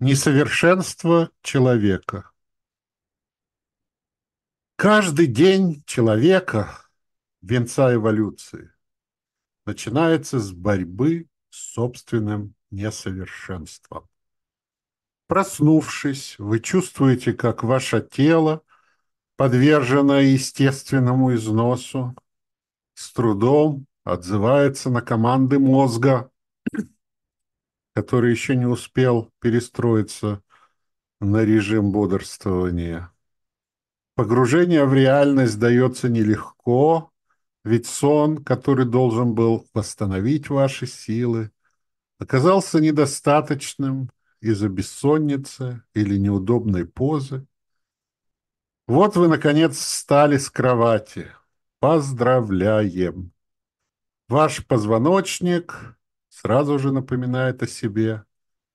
Несовершенство человека. Каждый день человека, венца эволюции, начинается с борьбы с собственным несовершенством. Проснувшись, вы чувствуете, как ваше тело, подвержено естественному износу, с трудом отзывается на команды мозга, который еще не успел перестроиться на режим бодрствования. Погружение в реальность дается нелегко, ведь сон, который должен был восстановить ваши силы, оказался недостаточным из-за бессонницы или неудобной позы. Вот вы, наконец, встали с кровати. Поздравляем! Ваш позвоночник сразу же напоминает о себе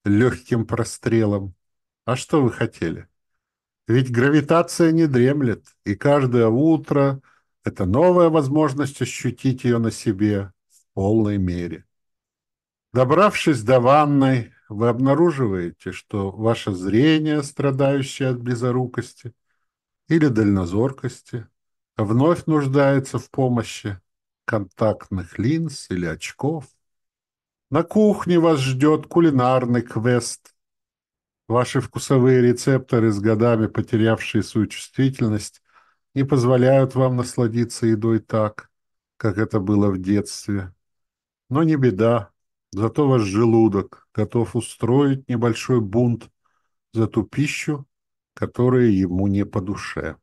легким прострелом. А что вы хотели? Ведь гравитация не дремлет, и каждое утро – это новая возможность ощутить ее на себе в полной мере. Добравшись до ванной, вы обнаруживаете, что ваше зрение, страдающее от близорукости или дальнозоркости, вновь нуждается в помощи контактных линз или очков – на кухне вас ждет кулинарный квест. Ваши вкусовые рецепторы, с годами потерявшие свою чувствительность, не позволяют вам насладиться едой так, как это было в детстве. Но не беда, зато ваш желудок готов устроить небольшой бунт за ту пищу, которая ему не по душе.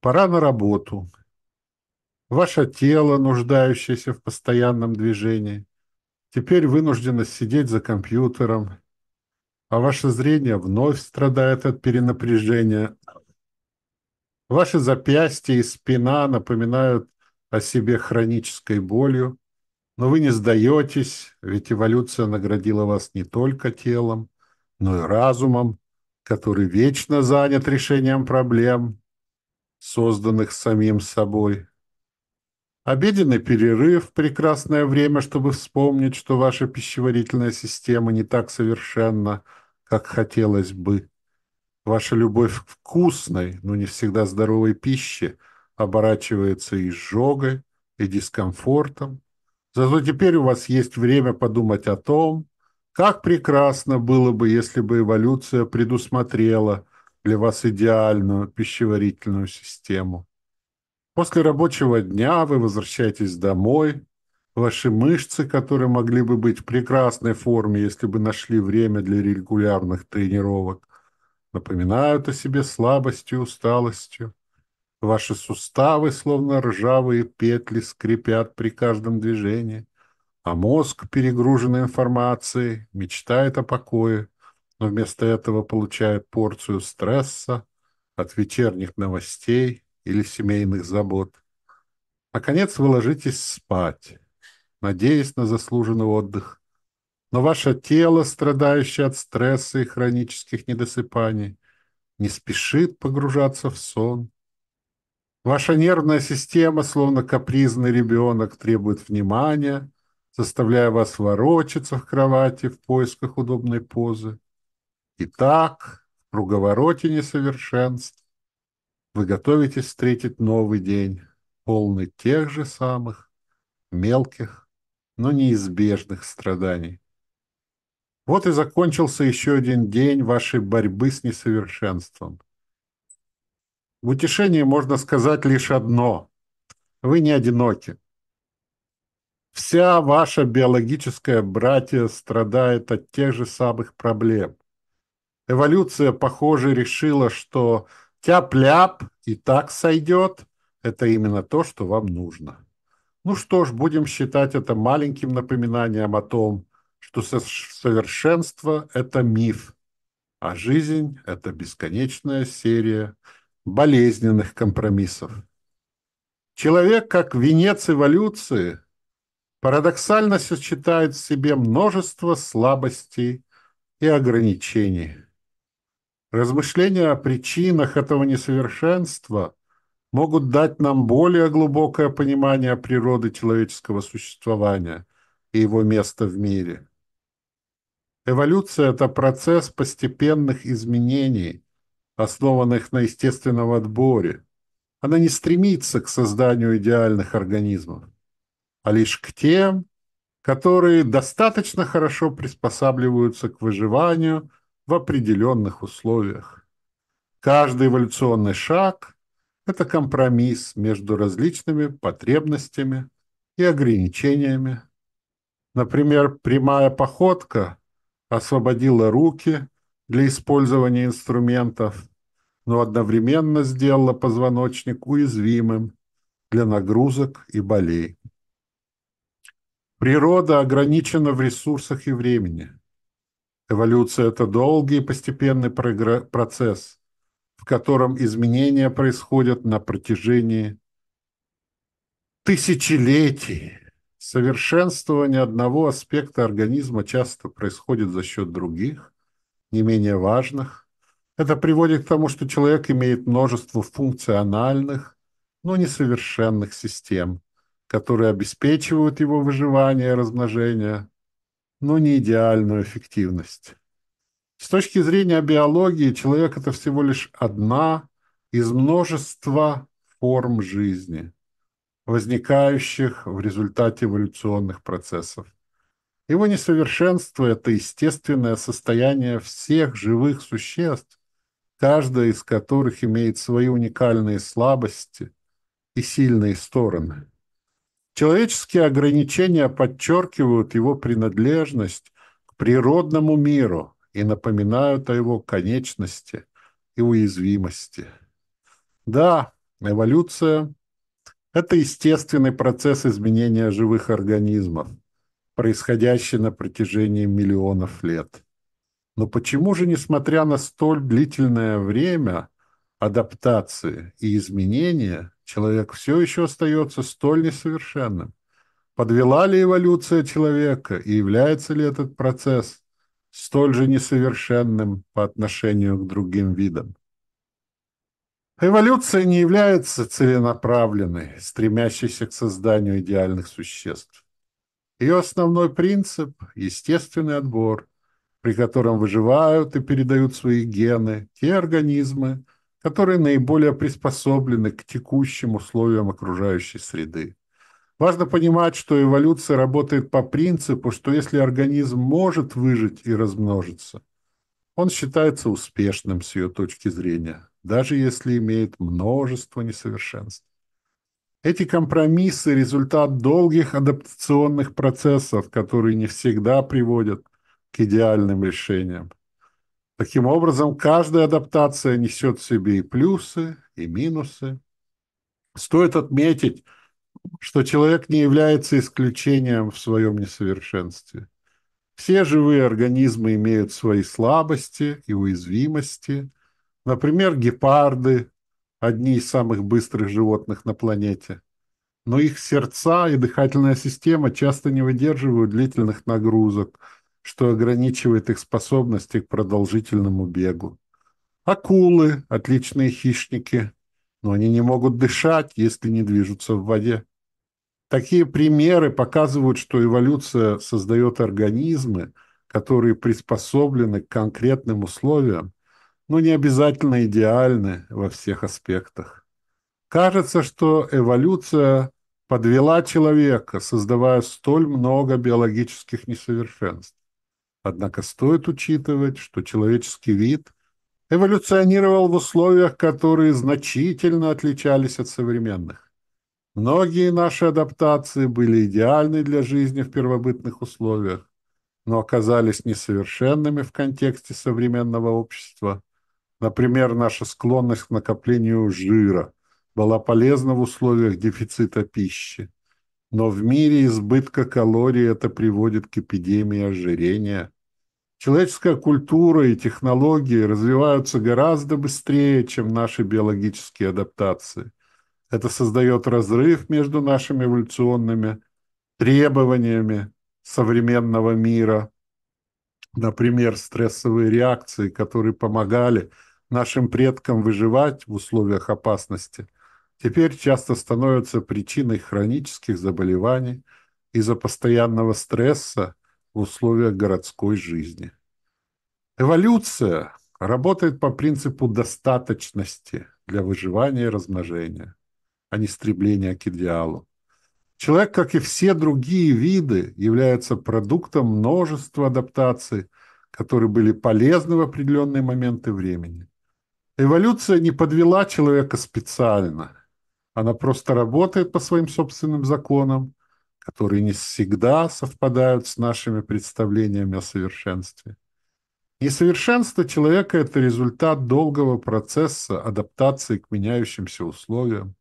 Пора на работу. Ваше тело, нуждающееся в постоянном движении, теперь вынуждена сидеть за компьютером, а ваше зрение вновь страдает от перенапряжения. Ваши запястья и спина напоминают о себе хронической болью, но вы не сдаетесь, ведь эволюция наградила вас не только телом, но и разумом, который вечно занят решением проблем, созданных самим собой. Обеденный перерыв – прекрасное время, чтобы вспомнить, что ваша пищеварительная система не так совершенна, как хотелось бы. Ваша любовь к вкусной, но не всегда здоровой пище оборачивается изжогой и дискомфортом. Зато теперь у вас есть время подумать о том, как прекрасно было бы, если бы эволюция предусмотрела для вас идеальную пищеварительную систему. После рабочего дня вы возвращаетесь домой. Ваши мышцы, которые могли бы быть в прекрасной форме, если бы нашли время для регулярных тренировок, напоминают о себе слабостью и усталостью. Ваши суставы, словно ржавые петли, скрипят при каждом движении, а мозг, перегруженный информацией, мечтает о покое, но вместо этого получает порцию стресса от вечерних новостей, или семейных забот. Наконец вы ложитесь спать, надеясь на заслуженный отдых. Но ваше тело, страдающее от стресса и хронических недосыпаний, не спешит погружаться в сон. Ваша нервная система, словно капризный ребенок, требует внимания, заставляя вас ворочаться в кровати в поисках удобной позы. И так, в круговороте несовершенств, вы готовитесь встретить новый день, полный тех же самых мелких, но неизбежных страданий. Вот и закончился еще один день вашей борьбы с несовершенством. В утешении можно сказать лишь одно. Вы не одиноки. Вся ваша биологическая братья страдает от тех же самых проблем. Эволюция, похоже, решила, что Тяп-ляп и так сойдет. Это именно то, что вам нужно. Ну что ж, будем считать это маленьким напоминанием о том, что совершенство – это миф, а жизнь – это бесконечная серия болезненных компромиссов. Человек, как венец эволюции, парадоксально сочетает в себе множество слабостей и ограничений – Размышления о причинах этого несовершенства могут дать нам более глубокое понимание природы человеческого существования и его места в мире. Эволюция – это процесс постепенных изменений, основанных на естественном отборе. Она не стремится к созданию идеальных организмов, а лишь к тем, которые достаточно хорошо приспосабливаются к выживанию в определенных условиях. Каждый эволюционный шаг – это компромисс между различными потребностями и ограничениями. Например, прямая походка освободила руки для использования инструментов, но одновременно сделала позвоночник уязвимым для нагрузок и болей. Природа ограничена в ресурсах и времени. Эволюция – это долгий постепенный процесс, в котором изменения происходят на протяжении тысячелетий. Совершенствование одного аспекта организма часто происходит за счет других, не менее важных. Это приводит к тому, что человек имеет множество функциональных, но несовершенных систем, которые обеспечивают его выживание и размножение, но не идеальную эффективность. С точки зрения биологии, человек – это всего лишь одна из множества форм жизни, возникающих в результате эволюционных процессов. Его несовершенство – это естественное состояние всех живых существ, каждая из которых имеет свои уникальные слабости и сильные стороны. Человеческие ограничения подчеркивают его принадлежность к природному миру и напоминают о его конечности и уязвимости. Да, эволюция – это естественный процесс изменения живых организмов, происходящий на протяжении миллионов лет. Но почему же, несмотря на столь длительное время адаптации и изменения, человек все еще остается столь несовершенным? Подвела ли эволюция человека и является ли этот процесс столь же несовершенным по отношению к другим видам? Эволюция не является целенаправленной, стремящейся к созданию идеальных существ. Ее основной принцип – естественный отбор, при котором выживают и передают свои гены те организмы, которые наиболее приспособлены к текущим условиям окружающей среды. Важно понимать, что эволюция работает по принципу, что если организм может выжить и размножиться, он считается успешным с ее точки зрения, даже если имеет множество несовершенств. Эти компромиссы – результат долгих адаптационных процессов, которые не всегда приводят к идеальным решениям. Таким образом, каждая адаптация несет в себе и плюсы, и минусы. Стоит отметить, что человек не является исключением в своем несовершенстве. Все живые организмы имеют свои слабости и уязвимости. Например, гепарды – одни из самых быстрых животных на планете. Но их сердца и дыхательная система часто не выдерживают длительных нагрузок – что ограничивает их способности к продолжительному бегу. Акулы – отличные хищники, но они не могут дышать, если не движутся в воде. Такие примеры показывают, что эволюция создает организмы, которые приспособлены к конкретным условиям, но не обязательно идеальны во всех аспектах. Кажется, что эволюция подвела человека, создавая столь много биологических несовершенств. Однако стоит учитывать, что человеческий вид эволюционировал в условиях, которые значительно отличались от современных. Многие наши адаптации были идеальны для жизни в первобытных условиях, но оказались несовершенными в контексте современного общества. Например, наша склонность к накоплению жира была полезна в условиях дефицита пищи. Но в мире избытка калорий это приводит к эпидемии ожирения. Человеческая культура и технологии развиваются гораздо быстрее, чем наши биологические адаптации. Это создает разрыв между нашими эволюционными требованиями современного мира. Например, стрессовые реакции, которые помогали нашим предкам выживать в условиях опасности – теперь часто становятся причиной хронических заболеваний из-за постоянного стресса в условиях городской жизни. Эволюция работает по принципу достаточности для выживания и размножения, а не стремления к идеалу. Человек, как и все другие виды, является продуктом множества адаптаций, которые были полезны в определенные моменты времени. Эволюция не подвела человека специально. Она просто работает по своим собственным законам, которые не всегда совпадают с нашими представлениями о совершенстве. Несовершенство человека – это результат долгого процесса адаптации к меняющимся условиям.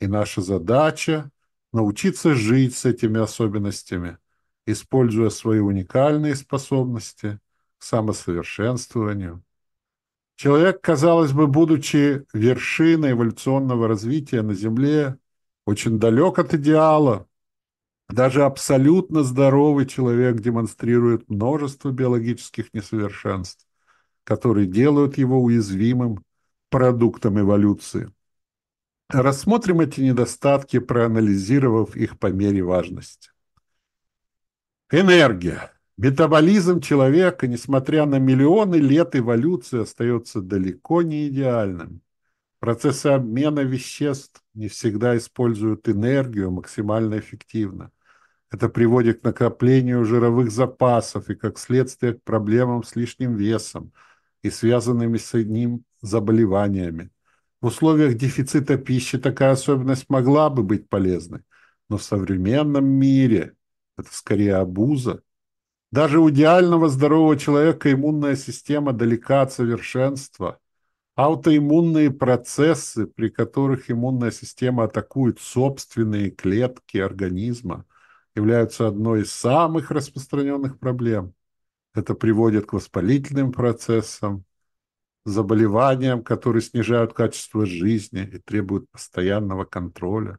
И наша задача – научиться жить с этими особенностями, используя свои уникальные способности к самосовершенствованию. Человек, казалось бы, будучи вершиной эволюционного развития на Земле, очень далек от идеала. Даже абсолютно здоровый человек демонстрирует множество биологических несовершенств, которые делают его уязвимым продуктом эволюции. Рассмотрим эти недостатки, проанализировав их по мере важности. Энергия. Метаболизм человека, несмотря на миллионы лет эволюции, остается далеко не идеальным. Процессы обмена веществ не всегда используют энергию максимально эффективно. Это приводит к накоплению жировых запасов и, как следствие, к проблемам с лишним весом и связанными с ним заболеваниями. В условиях дефицита пищи такая особенность могла бы быть полезной, но в современном мире это скорее обуза. Даже у идеального здорового человека иммунная система далека от совершенства. Аутоиммунные процессы, при которых иммунная система атакует собственные клетки организма, являются одной из самых распространенных проблем. Это приводит к воспалительным процессам, заболеваниям, которые снижают качество жизни и требуют постоянного контроля.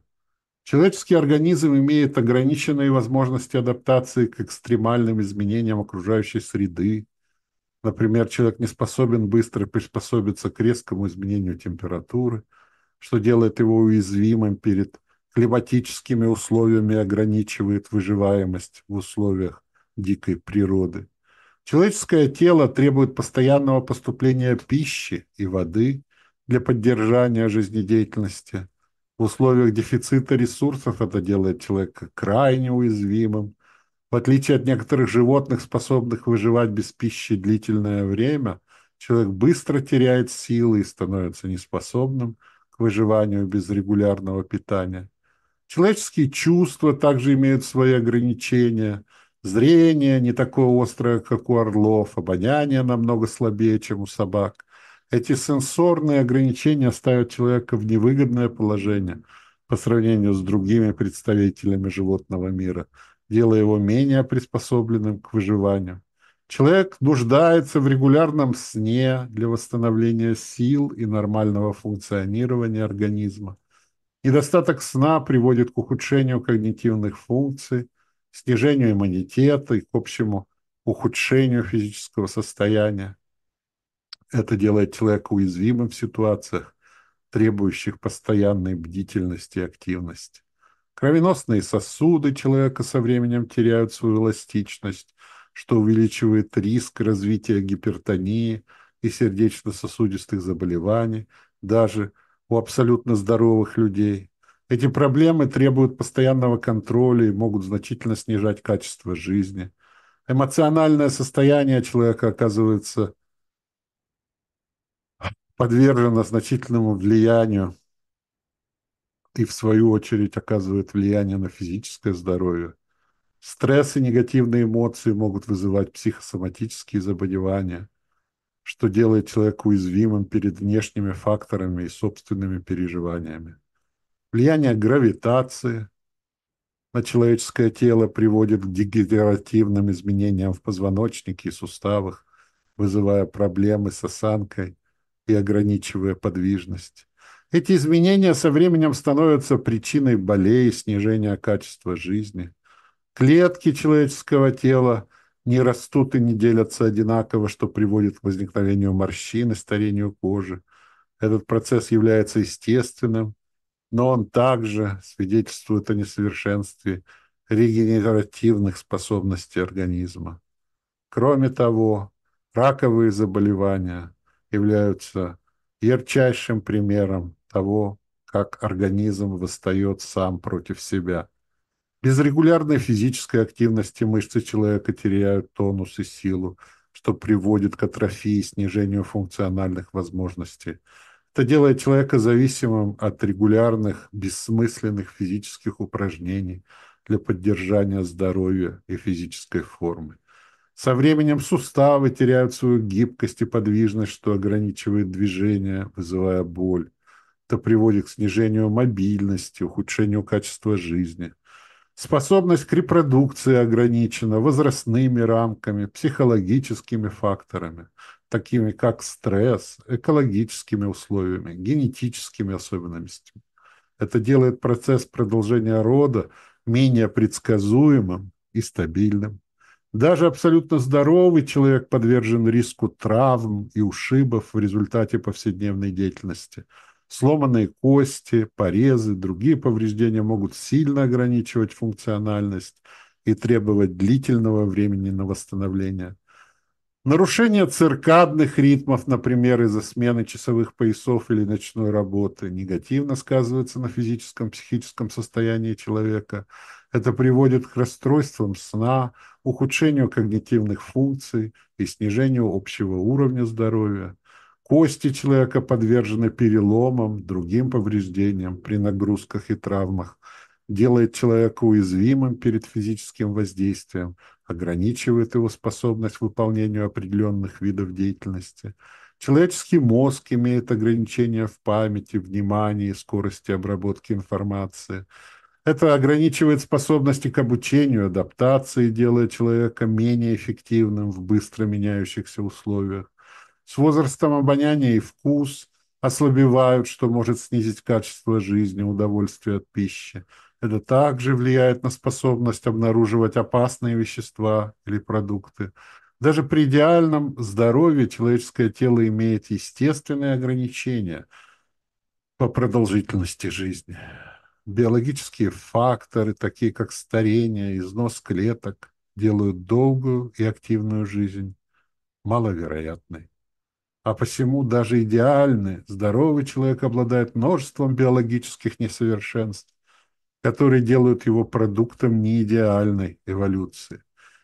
Человеческий организм имеет ограниченные возможности адаптации к экстремальным изменениям окружающей среды. Например, человек не способен быстро приспособиться к резкому изменению температуры, что делает его уязвимым перед климатическими условиями и ограничивает выживаемость в условиях дикой природы. Человеческое тело требует постоянного поступления пищи и воды для поддержания жизнедеятельности. В условиях дефицита ресурсов это делает человека крайне уязвимым. В отличие от некоторых животных, способных выживать без пищи длительное время, человек быстро теряет силы и становится неспособным к выживанию без регулярного питания. Человеческие чувства также имеют свои ограничения – Зрение не такое острое, как у орлов, обоняние намного слабее, чем у собак. Эти сенсорные ограничения ставят человека в невыгодное положение по сравнению с другими представителями животного мира, делая его менее приспособленным к выживанию. Человек нуждается в регулярном сне для восстановления сил и нормального функционирования организма. Недостаток сна приводит к ухудшению когнитивных функций, снижению иммунитета и к общему ухудшению физического состояния. Это делает человека уязвимым в ситуациях, требующих постоянной бдительности и активности. Кровеносные сосуды человека со временем теряют свою эластичность, что увеличивает риск развития гипертонии и сердечно-сосудистых заболеваний даже у абсолютно здоровых людей. Эти проблемы требуют постоянного контроля и могут значительно снижать качество жизни. Эмоциональное состояние человека оказывается подвержено значительному влиянию и, в свою очередь, оказывает влияние на физическое здоровье. Стресс и негативные эмоции могут вызывать психосоматические заболевания, что делает человека уязвимым перед внешними факторами и собственными переживаниями. Влияние гравитации на человеческое тело приводит к дегенеративным изменениям в позвоночнике и суставах, вызывая проблемы с осанкой и ограничивая подвижность. Эти изменения со временем становятся причиной болей снижения качества жизни. Клетки человеческого тела не растут и не делятся одинаково, что приводит к возникновению морщин и старению кожи. Этот процесс является естественным но он также свидетельствует о несовершенстве регенеративных способностей организма. Кроме того, Раковые заболевания являются ярчайшим примером того, как организм восстает сам против себя. Без регулярной физической активности мышцы человека теряют тонус и силу, что приводит к атрофии и снижению функциональных возможностей. Это делает человека зависимым от регулярных, бессмысленных физических упражнений для поддержания здоровья и физической формы. Со временем суставы теряют свою гибкость и подвижность, что ограничивает движение, вызывая боль. Это приводит к снижению мобильности, ухудшению качества жизни. Способность к репродукции ограничена возрастными рамками, психологическими факторами, такими как стресс, экологическими условиями, генетическими особенностями. Это делает процесс продолжения рода менее предсказуемым и стабильным. Даже абсолютно здоровый человек подвержен риску травм и ушибов в результате повседневной деятельности. Сломанные кости, порезы, другие повреждения могут сильно ограничивать функциональность и требовать длительного времени на восстановление. Нарушение циркадных ритмов, например, из-за смены часовых поясов или ночной работы, негативно сказывается на физическом, психическом состоянии человека. Это приводит к расстройствам сна, ухудшению когнитивных функций и снижению общего уровня здоровья. Кости человека подвержены переломам, другим повреждениям при нагрузках и травмах, делает человека уязвимым перед физическим воздействием, ограничивает его способность к выполнению определенных видов деятельности. Человеческий мозг имеет ограничения в памяти, внимании, скорости обработки информации. Это ограничивает способности к обучению, адаптации, делая человека менее эффективным в быстро меняющихся условиях. С возрастом обоняние и вкус ослабевают, что может снизить качество жизни, удовольствие от пищи. Это также влияет на способность обнаруживать опасные вещества или продукты. Даже при идеальном здоровье человеческое тело имеет естественные ограничения по продолжительности жизни. Биологические факторы, такие как старение, износ клеток, делают долгую и активную жизнь маловероятной. А посему даже идеальный, здоровый человек обладает множеством биологических несовершенств, которые делают его продуктом неидеальной эволюции.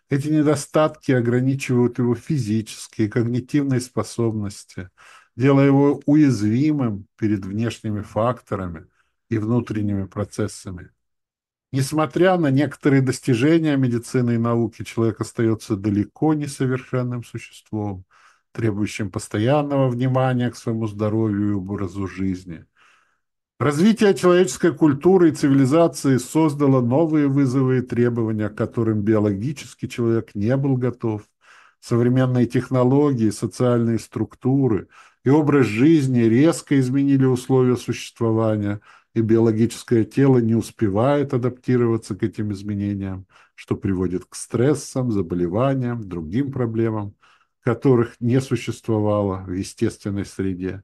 Эти недостатки ограничивают его физические и когнитивные способности, делая его уязвимым перед внешними факторами и внутренними процессами. Несмотря на некоторые достижения медицины и науки, человек остается далеко не совершенным существом, требующим постоянного внимания к своему здоровью и образу жизни. Развитие человеческой культуры и цивилизации создало новые вызовы и требования, к которым биологический человек не был готов. Современные технологии, социальные структуры и образ жизни резко изменили условия существования, и биологическое тело не успевает адаптироваться к этим изменениям, что приводит к стрессам, заболеваниям, другим проблемам, которых не существовало в естественной среде.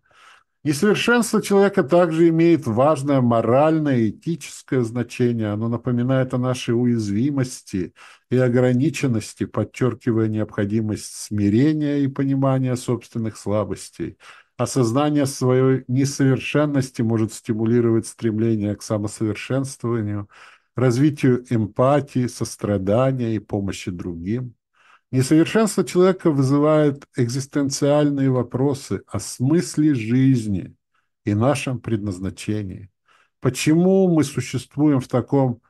Несовершенство человека также имеет важное моральное и этическое значение. Оно напоминает о нашей уязвимости и ограниченности, подчеркивая необходимость смирения и понимания собственных слабостей. Осознание своей несовершенности может стимулировать стремление к самосовершенствованию, развитию эмпатии, сострадания и помощи другим. Несовершенство человека вызывает экзистенциальные вопросы о смысле жизни и нашем предназначении. Почему мы существуем в таком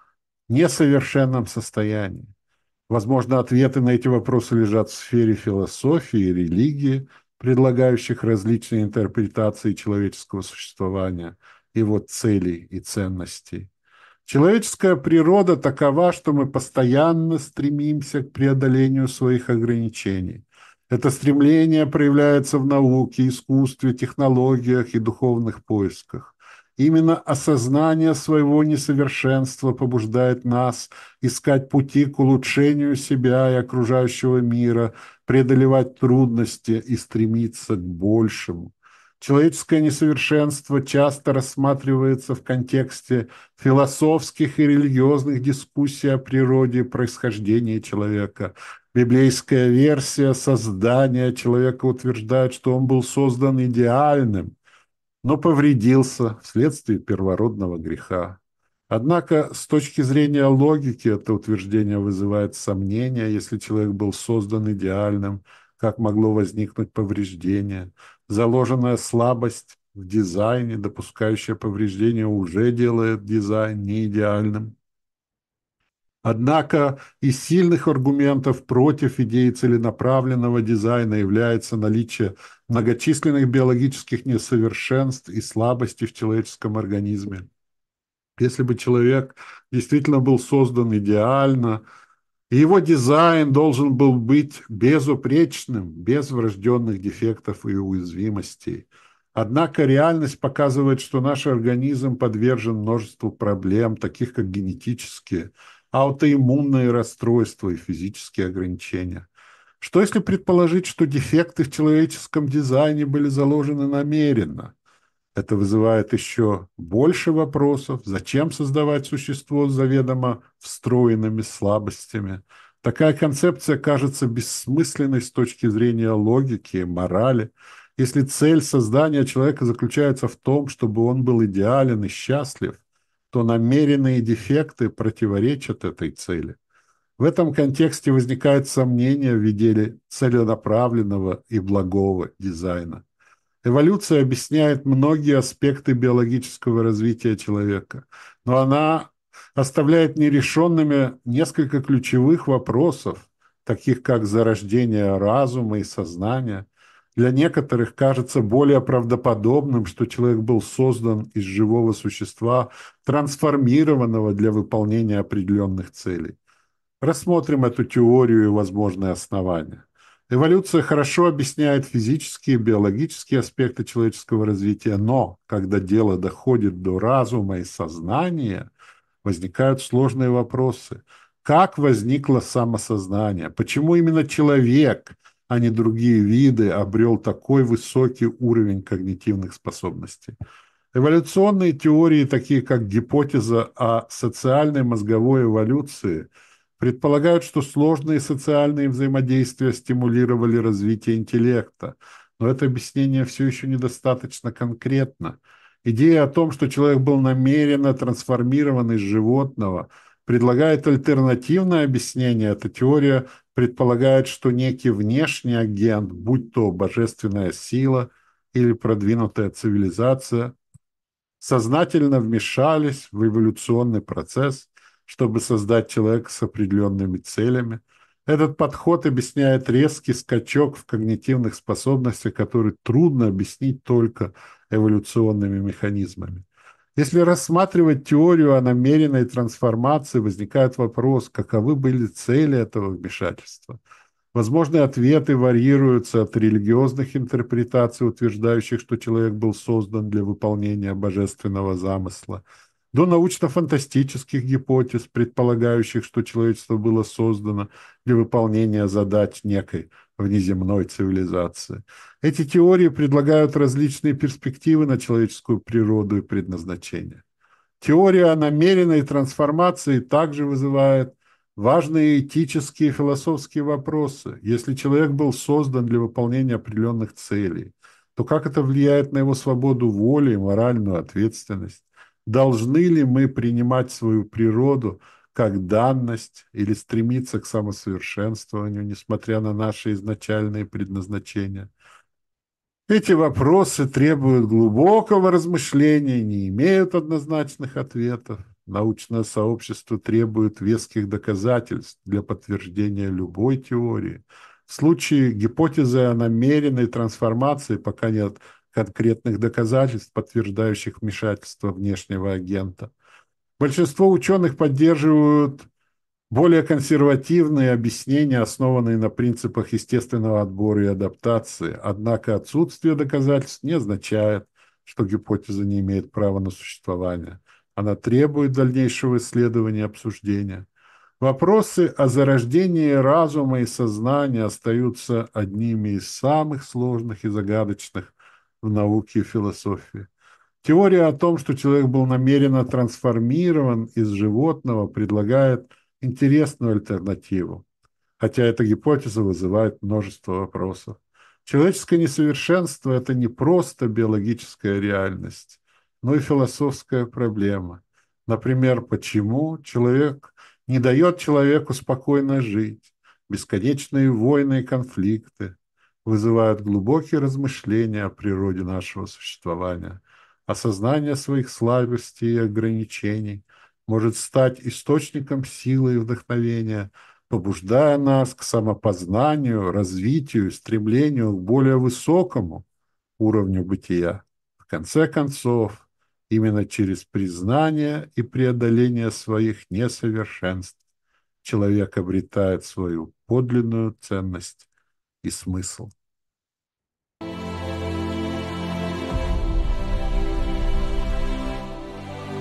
несовершенном состоянии? Возможно, ответы на эти вопросы лежат в сфере философии религии, предлагающих различные интерпретации человеческого существования, его целей и ценностей. Человеческая природа такова, что мы постоянно стремимся к преодолению своих ограничений. Это стремление проявляется в науке, искусстве, технологиях и духовных поисках. Именно осознание своего несовершенства побуждает нас искать пути к улучшению себя и окружающего мира, преодолевать трудности и стремиться к большему. Человеческое несовершенство часто рассматривается в контексте философских и религиозных дискуссий о природе и происхождении человека. Библейская версия создания человека утверждает, что он был создан идеальным, но повредился вследствие первородного греха. Однако с точки зрения логики это утверждение вызывает сомнения, если человек был создан идеальным, как могло возникнуть повреждение. Заложенная слабость в дизайне, допускающая повреждение, уже делает дизайн неидеальным. Однако из сильных аргументов против идеи целенаправленного дизайна является наличие многочисленных биологических несовершенств и слабостей в человеческом организме. Если бы человек действительно был создан идеально, его дизайн должен был быть безупречным, без врожденных дефектов и уязвимостей. Однако реальность показывает, что наш организм подвержен множеству проблем, таких как генетические – аутоиммунные расстройства и физические ограничения. Что если предположить, что дефекты в человеческом дизайне были заложены намеренно? Это вызывает еще больше вопросов. Зачем создавать существо с заведомо встроенными слабостями? Такая концепция кажется бессмысленной с точки зрения логики и морали. Если цель создания человека заключается в том, чтобы он был идеален и счастлив, то намеренные дефекты противоречат этой цели. В этом контексте возникает сомнение в виде целенаправленного и благого дизайна. Эволюция объясняет многие аспекты биологического развития человека, но она оставляет нерешенными несколько ключевых вопросов, таких как зарождение разума и сознания, для некоторых кажется более правдоподобным, что человек был создан из живого существа, трансформированного для выполнения определенных целей. Рассмотрим эту теорию и возможные основания. Эволюция хорошо объясняет физические и биологические аспекты человеческого развития, но когда дело доходит до разума и сознания, возникают сложные вопросы. Как возникло самосознание? Почему именно человек – а не другие виды, обрел такой высокий уровень когнитивных способностей. Эволюционные теории, такие как гипотеза о социальной мозговой эволюции, предполагают, что сложные социальные взаимодействия стимулировали развитие интеллекта, но это объяснение все еще недостаточно конкретно. Идея о том, что человек был намеренно трансформирован из животного, предлагает альтернативное объяснение. Эта теория предполагает, что некий внешний агент, будь то божественная сила или продвинутая цивилизация, сознательно вмешались в эволюционный процесс, чтобы создать человека с определенными целями. Этот подход объясняет резкий скачок в когнитивных способностях, который трудно объяснить только эволюционными механизмами. Если рассматривать теорию о намеренной трансформации, возникает вопрос, каковы были цели этого вмешательства. Возможные ответы варьируются от религиозных интерпретаций, утверждающих, что человек был создан для выполнения божественного замысла, до научно-фантастических гипотез, предполагающих, что человечество было создано для выполнения задач некой внеземной цивилизации. Эти теории предлагают различные перспективы на человеческую природу и предназначение. Теория о намеренной трансформации также вызывает важные этические и философские вопросы. Если человек был создан для выполнения определенных целей, то как это влияет на его свободу воли и моральную ответственность? Должны ли мы принимать свою природу – как данность или стремиться к самосовершенствованию, несмотря на наши изначальные предназначения. Эти вопросы требуют глубокого размышления не имеют однозначных ответов. Научное сообщество требует веских доказательств для подтверждения любой теории. В случае гипотезы о намеренной трансформации пока нет конкретных доказательств, подтверждающих вмешательство внешнего агента – Большинство ученых поддерживают более консервативные объяснения, основанные на принципах естественного отбора и адаптации. Однако отсутствие доказательств не означает, что гипотеза не имеет права на существование. Она требует дальнейшего исследования и обсуждения. Вопросы о зарождении разума и сознания остаются одними из самых сложных и загадочных в науке и философии. Теория о том, что человек был намеренно трансформирован из животного, предлагает интересную альтернативу. хотя эта гипотеза вызывает множество вопросов. Человеческое несовершенство – это не просто биологическая реальность, но и философская проблема. Например, почему человек не дает человеку спокойно жить? Бесконечные войны и конфликты вызывают глубокие размышления о природе нашего существования. Осознание своих слабостей и ограничений может стать источником силы и вдохновения, побуждая нас к самопознанию, развитию, стремлению к более высокому уровню бытия. В конце концов, именно через признание и преодоление своих несовершенств человек обретает свою подлинную ценность и смысл.